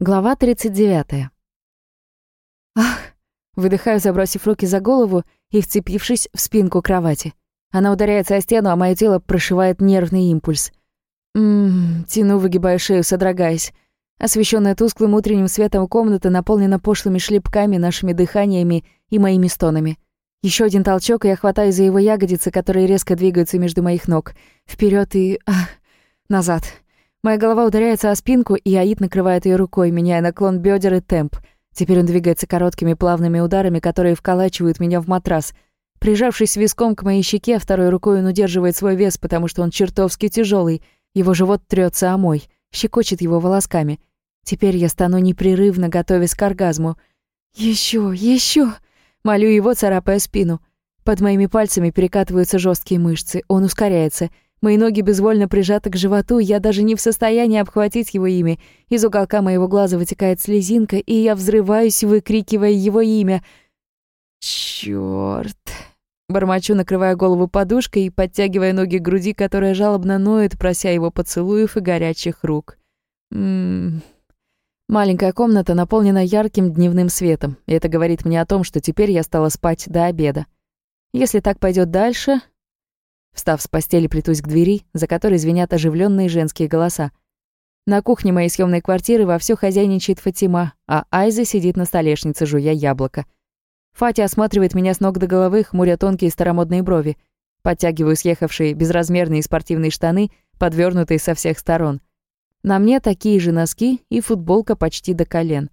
Глава 39. Ах! Выдыхаю, забросив руки за голову и вцепившись в спинку кровати. Она ударяется о стену, а мое тело прошивает нервный импульс. Ммм, тяну, выгибаю шею, содрогаясь. Освещенная тусклым утренним светом комната наполнена пошлыми шлепками, нашими дыханиями и моими стонами. Еще один толчок, и я хватаю за его ягодицы, которые резко двигаются между моих ног. вперед и... Ах, назад. Моя голова ударяется о спинку, и Аид накрывает ее рукой, меняя наклон бедер и темп. Теперь он двигается короткими плавными ударами, которые вколачивают меня в матрас. Прижавшись виском к моей щеке, второй рукой он удерживает свой вес, потому что он чертовски тяжелый. Его живот трется о мой, щекочет его волосками. Теперь я стану непрерывно, готовясь к оргазму. Еще, еще! Молю его, царапая спину. Под моими пальцами перекатываются жесткие мышцы. Он ускоряется — Мои ноги безвольно прижаты к животу, я даже не в состоянии обхватить его имя. Из уголка моего глаза вытекает слезинка, и я взрываюсь, выкрикивая его имя. «Чёрт!» Бормочу, накрывая голову подушкой и подтягивая ноги к груди, которая жалобно ноет, прося его поцелуев и горячих рук. Ммм... Маленькая комната наполнена ярким дневным светом, и это говорит мне о том, что теперь я стала спать до обеда. Если так пойдет дальше, Встав с постели, плетусь к двери, за которой звенят оживленные женские голоса. На кухне моей съемной квартиры вовсю хозяйничает Фатима, а Айза сидит на столешнице, жуя яблоко. Фати осматривает меня с ног до головы, хмуря тонкие старомодные брови. Подтягиваю съехавшие безразмерные спортивные штаны, подвернутые со всех сторон. На мне такие же носки и футболка почти до колен.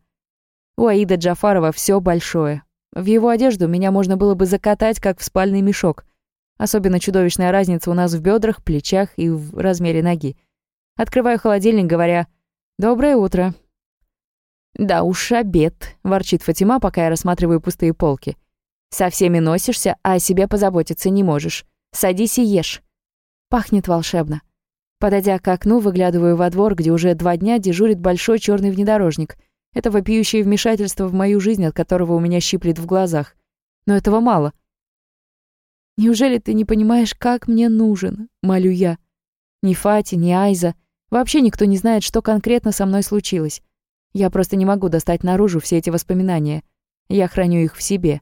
У Аида Джафарова все большое. В его одежду меня можно было бы закатать, как в спальный мешок — Особенно чудовищная разница у нас в бедрах, плечах и в размере ноги. Открываю холодильник, говоря «Доброе утро». «Да уж, обед», — ворчит Фатима, пока я рассматриваю пустые полки. «Со всеми носишься, а о себе позаботиться не можешь. Садись и ешь». Пахнет волшебно. Подойдя к окну, выглядываю во двор, где уже два дня дежурит большой черный внедорожник. Это вопиющее вмешательство в мою жизнь, от которого у меня щиплет в глазах. Но этого мало — Неужели ты не понимаешь, как мне нужен?» — молю я. Ни Фати, ни Айза. Вообще никто не знает, что конкретно со мной случилось. Я просто не могу достать наружу все эти воспоминания. Я храню их в себе.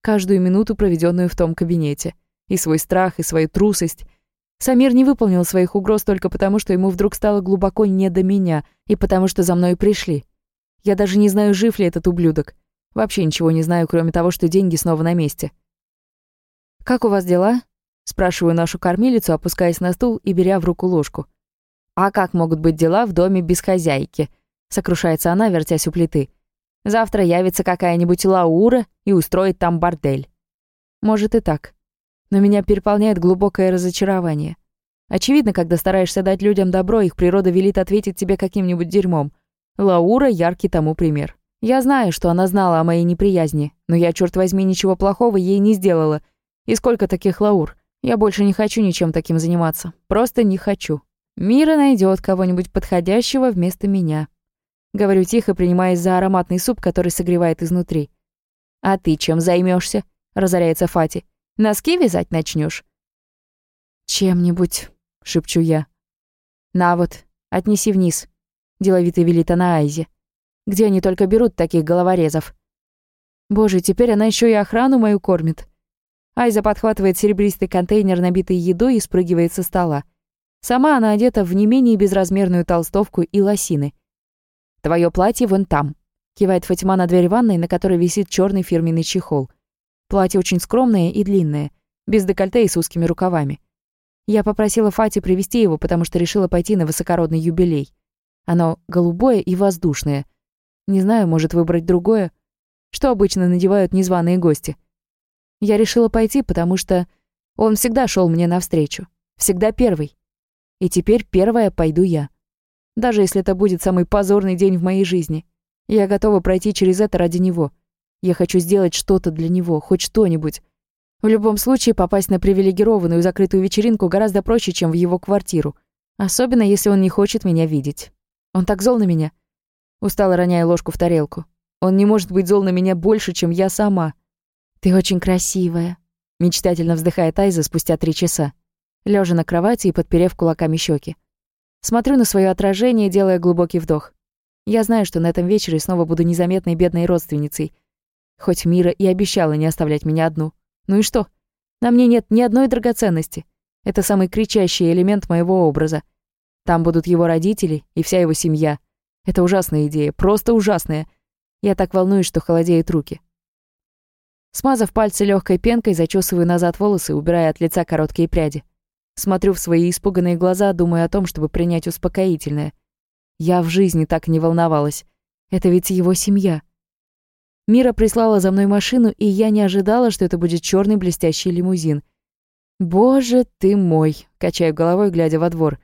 Каждую минуту, проведенную в том кабинете. И свой страх, и свою трусость. Самир не выполнил своих угроз только потому, что ему вдруг стало глубоко не до меня, и потому что за мной пришли. Я даже не знаю, жив ли этот ублюдок. Вообще ничего не знаю, кроме того, что деньги снова на месте. «Как у вас дела?» — спрашиваю нашу кормилицу, опускаясь на стул и беря в руку ложку. «А как могут быть дела в доме без хозяйки?» — сокрушается она, вертясь у плиты. «Завтра явится какая-нибудь Лаура и устроит там бордель». Может и так. Но меня переполняет глубокое разочарование. Очевидно, когда стараешься дать людям добро, их природа велит ответить тебе каким-нибудь дерьмом. Лаура — яркий тому пример. Я знаю, что она знала о моей неприязни, но я, черт возьми, ничего плохого ей не сделала — и сколько таких лаур? Я больше не хочу ничем таким заниматься. Просто не хочу. Мира найдет кого-нибудь подходящего вместо меня. Говорю тихо, принимаясь за ароматный суп, который согревает изнутри. «А ты чем займешься? разоряется Фати. «Носки вязать начнешь? «Чем-нибудь», — шепчу я. «На вот, отнеси вниз», — деловито велит она Айзе. «Где они только берут таких головорезов?» «Боже, теперь она еще и охрану мою кормит». Айза подхватывает серебристый контейнер, набитый едой, и спрыгивает со стола. Сама она одета в не менее безразмерную толстовку и лосины. «Твое платье вон там», — кивает Фатима на дверь ванной, на которой висит черный фирменный чехол. Платье очень скромное и длинное, без декольте и с узкими рукавами. Я попросила Фати привезти его, потому что решила пойти на высокородный юбилей. Оно голубое и воздушное. Не знаю, может выбрать другое. Что обычно надевают незваные гости — я решила пойти, потому что он всегда шел мне навстречу. Всегда первый. И теперь первая пойду я. Даже если это будет самый позорный день в моей жизни. Я готова пройти через это ради него. Я хочу сделать что-то для него, хоть что-нибудь. В любом случае, попасть на привилегированную закрытую вечеринку гораздо проще, чем в его квартиру. Особенно, если он не хочет меня видеть. Он так зол на меня. Устало роняя ложку в тарелку. Он не может быть зол на меня больше, чем я сама. «Ты очень красивая», — мечтательно вздыхает Айза спустя три часа, лежа на кровати и подперев кулаками щеки. Смотрю на свое отражение, делая глубокий вдох. Я знаю, что на этом вечере снова буду незаметной бедной родственницей. Хоть Мира и обещала не оставлять меня одну. Ну и что? На мне нет ни одной драгоценности. Это самый кричащий элемент моего образа. Там будут его родители и вся его семья. Это ужасная идея, просто ужасная. Я так волнуюсь, что холодеют руки. Смазав пальцы легкой пенкой, зачесываю назад волосы, убирая от лица короткие пряди. Смотрю в свои испуганные глаза, думаю о том, чтобы принять успокоительное. Я в жизни так не волновалась. Это ведь его семья. Мира прислала за мной машину, и я не ожидала, что это будет черный блестящий лимузин. «Боже ты мой!» — качаю головой, глядя во двор.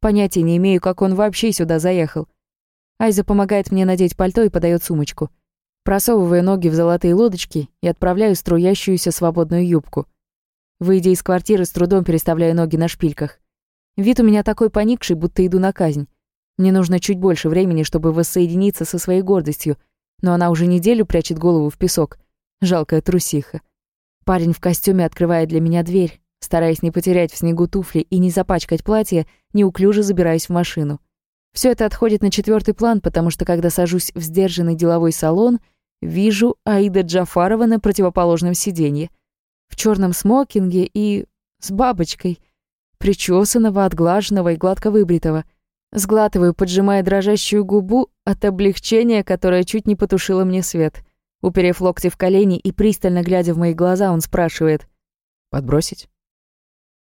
Понятия не имею, как он вообще сюда заехал. Айза помогает мне надеть пальто и подает сумочку. Просовываю ноги в золотые лодочки и отправляю струящуюся свободную юбку. Выйдя из квартиры, с трудом переставляю ноги на шпильках. Вид у меня такой поникший, будто иду на казнь. Мне нужно чуть больше времени, чтобы воссоединиться со своей гордостью, но она уже неделю прячет голову в песок. Жалкая трусиха. Парень в костюме открывает для меня дверь, Стараясь не потерять в снегу туфли и не запачкать платье, неуклюже забираюсь в машину. Все это отходит на четвертый план, потому что когда сажусь в сдержанный деловой салон, вижу Аида Джафарова на противоположном сиденье. В черном смокинге и с бабочкой, причесанного, отглаженного и гладко выбритого. Сглатываю, поджимая дрожащую губу от облегчения, которое чуть не потушило мне свет. Уперев локти в колени и пристально глядя в мои глаза, он спрашивает. «Подбросить?»